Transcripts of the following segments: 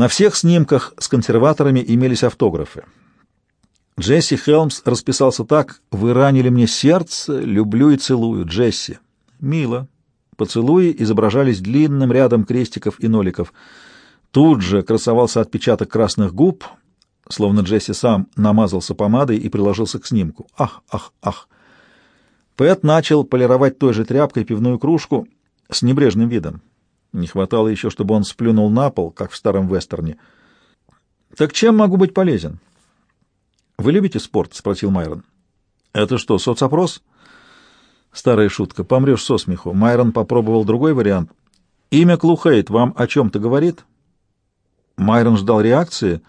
На всех снимках с консерваторами имелись автографы. Джесси Хелмс расписался так «Вы ранили мне сердце, люблю и целую, Джесси». Мило. Поцелуи изображались длинным рядом крестиков и ноликов. Тут же красовался отпечаток красных губ, словно Джесси сам намазался помадой и приложился к снимку. Ах, ах, ах! Пэт начал полировать той же тряпкой пивную кружку с небрежным видом. Не хватало еще, чтобы он сплюнул на пол, как в старом вестерне. «Так чем могу быть полезен?» «Вы любите спорт?» — спросил Майрон. «Это что, соцопрос?» Старая шутка. Помрешь со смеху. Майрон попробовал другой вариант. «Имя Клухейт вам о чем-то говорит?» Майрон ждал реакции,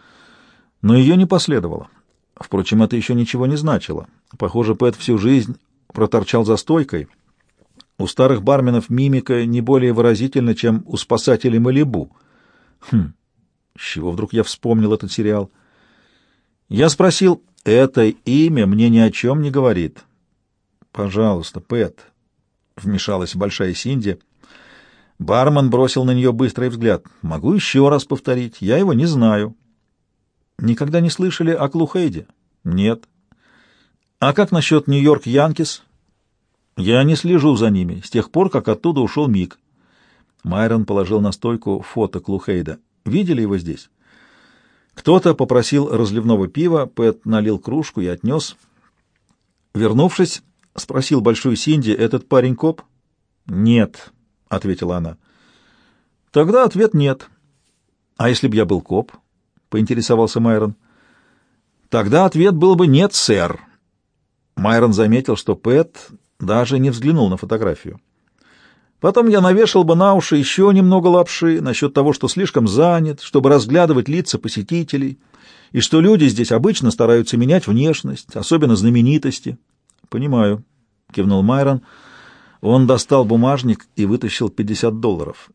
но ее не последовало. Впрочем, это еще ничего не значило. Похоже, Пэт всю жизнь проторчал за стойкой — у старых барменов мимика не более выразительна, чем у спасателей Малибу. Хм, с чего вдруг я вспомнил этот сериал? Я спросил, это имя мне ни о чем не говорит. Пожалуйста, Пэт, — вмешалась большая Синди. Бармен бросил на нее быстрый взгляд. Могу еще раз повторить, я его не знаю. Никогда не слышали о Клухейде? Нет. А как насчет Нью-Йорк Янкис? Я не слежу за ними, с тех пор, как оттуда ушел Мик. Майрон положил на стойку фото Клухейда. Видели его здесь? Кто-то попросил разливного пива, Пэт налил кружку и отнес. Вернувшись, спросил большую Синди, этот парень коп? Нет, — ответила она. Тогда ответ нет. А если б я был коп? — поинтересовался Майрон. Тогда ответ был бы нет, сэр. Майрон заметил, что Пэт даже не взглянул на фотографию. Потом я навешал бы на уши еще немного лапши насчет того, что слишком занят, чтобы разглядывать лица посетителей, и что люди здесь обычно стараются менять внешность, особенно знаменитости. — Понимаю, — кивнул Майрон. Он достал бумажник и вытащил 50 долларов.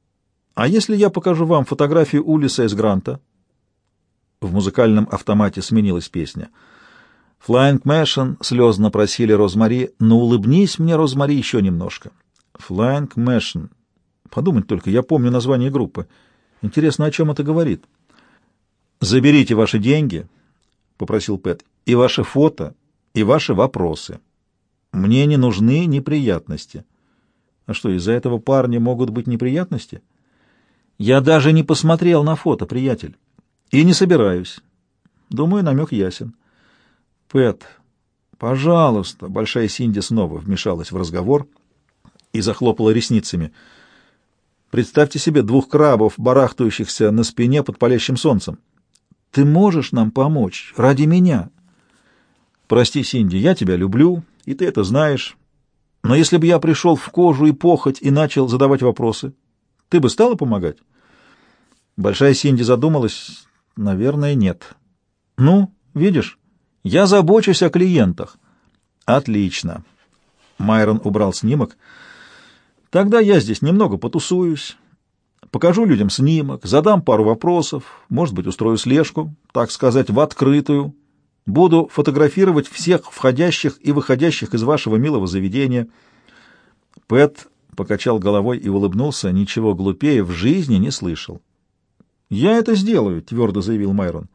— А если я покажу вам фотографию Улисса Эс Гранта? В музыкальном автомате сменилась песня — Flying Machine слезно просили Розмари, «Ну улыбнись мне, Розмари, еще немножко». Flying Machine. Подумать только, я помню название группы. Интересно, о чем это говорит? «Заберите ваши деньги», — попросил Пэт, — «и ваше фото, и ваши вопросы. Мне не нужны неприятности». А что, из-за этого парня могут быть неприятности? Я даже не посмотрел на фото, приятель. И не собираюсь. Думаю, намек ясен. Пэт, пожалуйста, большая Синди снова вмешалась в разговор и захлопала ресницами. Представьте себе двух крабов, барахтающихся на спине под палящим солнцем. Ты можешь нам помочь ради меня? Прости, Синди, я тебя люблю, и ты это знаешь. Но если бы я пришел в кожу и похоть и начал задавать вопросы, ты бы стала помогать? Большая Синди задумалась. Наверное, нет. Ну, видишь? Я забочусь о клиентах. Отлично. Майрон убрал снимок. Тогда я здесь немного потусуюсь. Покажу людям снимок, задам пару вопросов, может быть, устрою слежку, так сказать, в открытую. Буду фотографировать всех входящих и выходящих из вашего милого заведения. Пэт покачал головой и улыбнулся, ничего глупее в жизни не слышал. «Я это сделаю», — твердо заявил Майрон.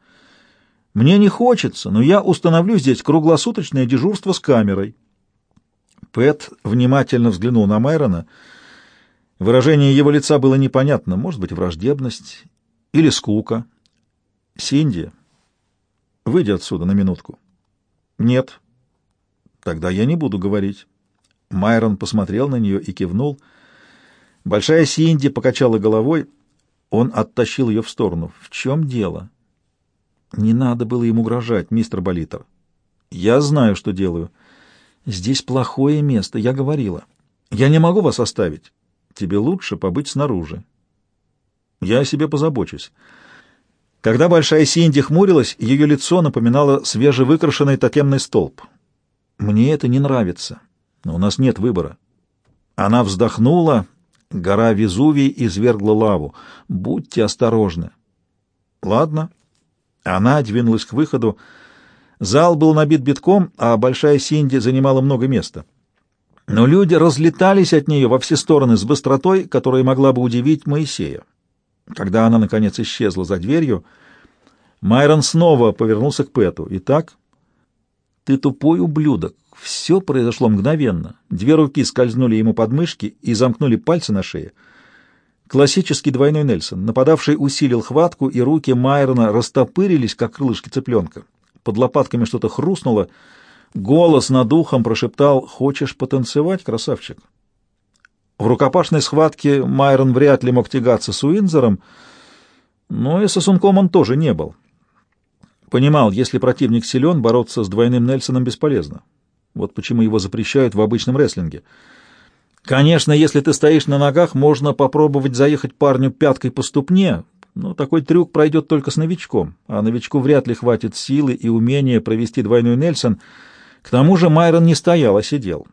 Мне не хочется, но я установлю здесь круглосуточное дежурство с камерой. Пэт внимательно взглянул на Майрона. Выражение его лица было непонятно. Может быть, враждебность или скука. «Синди, выйди отсюда на минутку». «Нет». «Тогда я не буду говорить». Майрон посмотрел на нее и кивнул. Большая Синди покачала головой. Он оттащил ее в сторону. «В чем дело?» Не надо было ему угрожать, мистер Болитер. Я знаю, что делаю. Здесь плохое место, я говорила. Я не могу вас оставить. Тебе лучше побыть снаружи. Я о себе позабочусь. Когда большая Синди хмурилась, ее лицо напоминало свежевыкрашенный тотемный столб. Мне это не нравится, но у нас нет выбора. Она вздохнула, гора Везувий извергла лаву. Будьте осторожны. Ладно, она двинулась к выходу. Зал был набит битком, а большая Синди занимала много места. Но люди разлетались от нее во все стороны с быстротой, которая могла бы удивить Моисея. Когда она, наконец, исчезла за дверью, Майрон снова повернулся к Пэту. «Итак, ты тупой ублюдок. Все произошло мгновенно. Две руки скользнули ему под мышки и замкнули пальцы на шее. Классический двойной Нельсон. Нападавший усилил хватку, и руки Майрона растопырились, как крылышки цыпленка. Под лопатками что-то хрустнуло. Голос над ухом прошептал «Хочешь потанцевать, красавчик?» В рукопашной схватке Майрон вряд ли мог тягаться с Уинзером, но и сосунком он тоже не был. Понимал, если противник силен, бороться с двойным Нельсоном бесполезно. Вот почему его запрещают в обычном рестлинге. Конечно, если ты стоишь на ногах, можно попробовать заехать парню пяткой по ступне, но такой трюк пройдет только с новичком, а новичку вряд ли хватит силы и умения провести двойной Нельсон. К тому же Майрон не стоял, а сидел.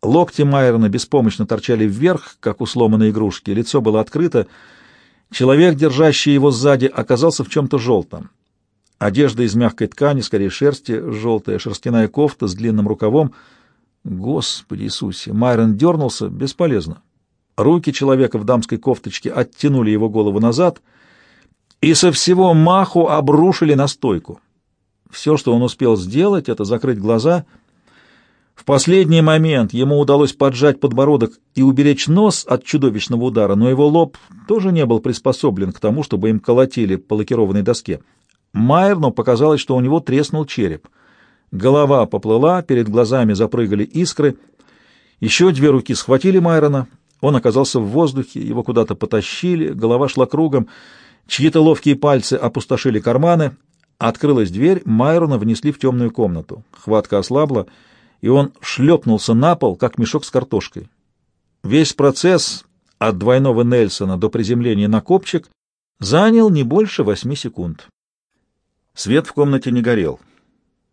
Локти Майрона беспомощно торчали вверх, как у сломанной игрушки, лицо было открыто. Человек, держащий его сзади, оказался в чем-то желтом. Одежда из мягкой ткани, скорее шерсти, желтая шерстяная кофта с длинным рукавом. Господи Иисусе! Майрон дернулся, бесполезно. Руки человека в дамской кофточке оттянули его голову назад и со всего маху обрушили на стойку. Все, что он успел сделать, это закрыть глаза. В последний момент ему удалось поджать подбородок и уберечь нос от чудовищного удара, но его лоб тоже не был приспособлен к тому, чтобы им колотили по лакированной доске. Майерну показалось, что у него треснул череп. Голова поплыла, перед глазами запрыгали искры. Еще две руки схватили Майрона. Он оказался в воздухе, его куда-то потащили, голова шла кругом. Чьи-то ловкие пальцы опустошили карманы. Открылась дверь, Майрона внесли в темную комнату. Хватка ослабла, и он шлепнулся на пол, как мешок с картошкой. Весь процесс от двойного Нельсона до приземления на копчик занял не больше восьми секунд. Свет в комнате не горел.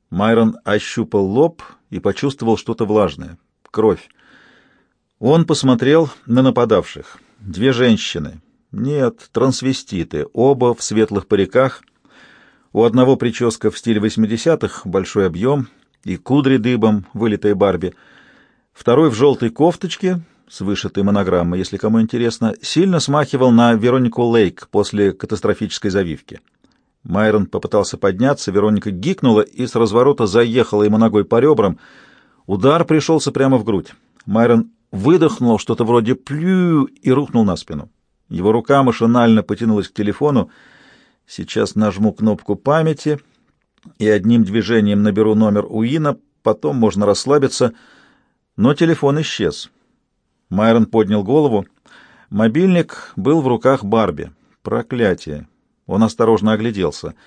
Майрон ощупал лоб и почувствовал что-то влажное. Кровь. Он посмотрел на нападавших. Две женщины. Нет, трансвеститы. Оба в светлых париках. У одного прическа в стиле 80-х, большой объем, и кудри дыбом, вылитая Барби. Второй в желтой кофточке, с вышитой монограммой, если кому интересно, сильно смахивал на Веронику Лейк после катастрофической завивки. Майрон попытался подняться, Вероника гикнула и с разворота заехала ему ногой по ребрам. Удар пришелся прямо в грудь. Майрон выдохнул что-то вроде «плю» и рухнул на спину. Его рука машинально потянулась к телефону. Сейчас нажму кнопку памяти и одним движением наберу номер Уина, потом можно расслабиться. Но телефон исчез. Майрон поднял голову. Мобильник был в руках Барби. Проклятие! Он осторожно огляделся —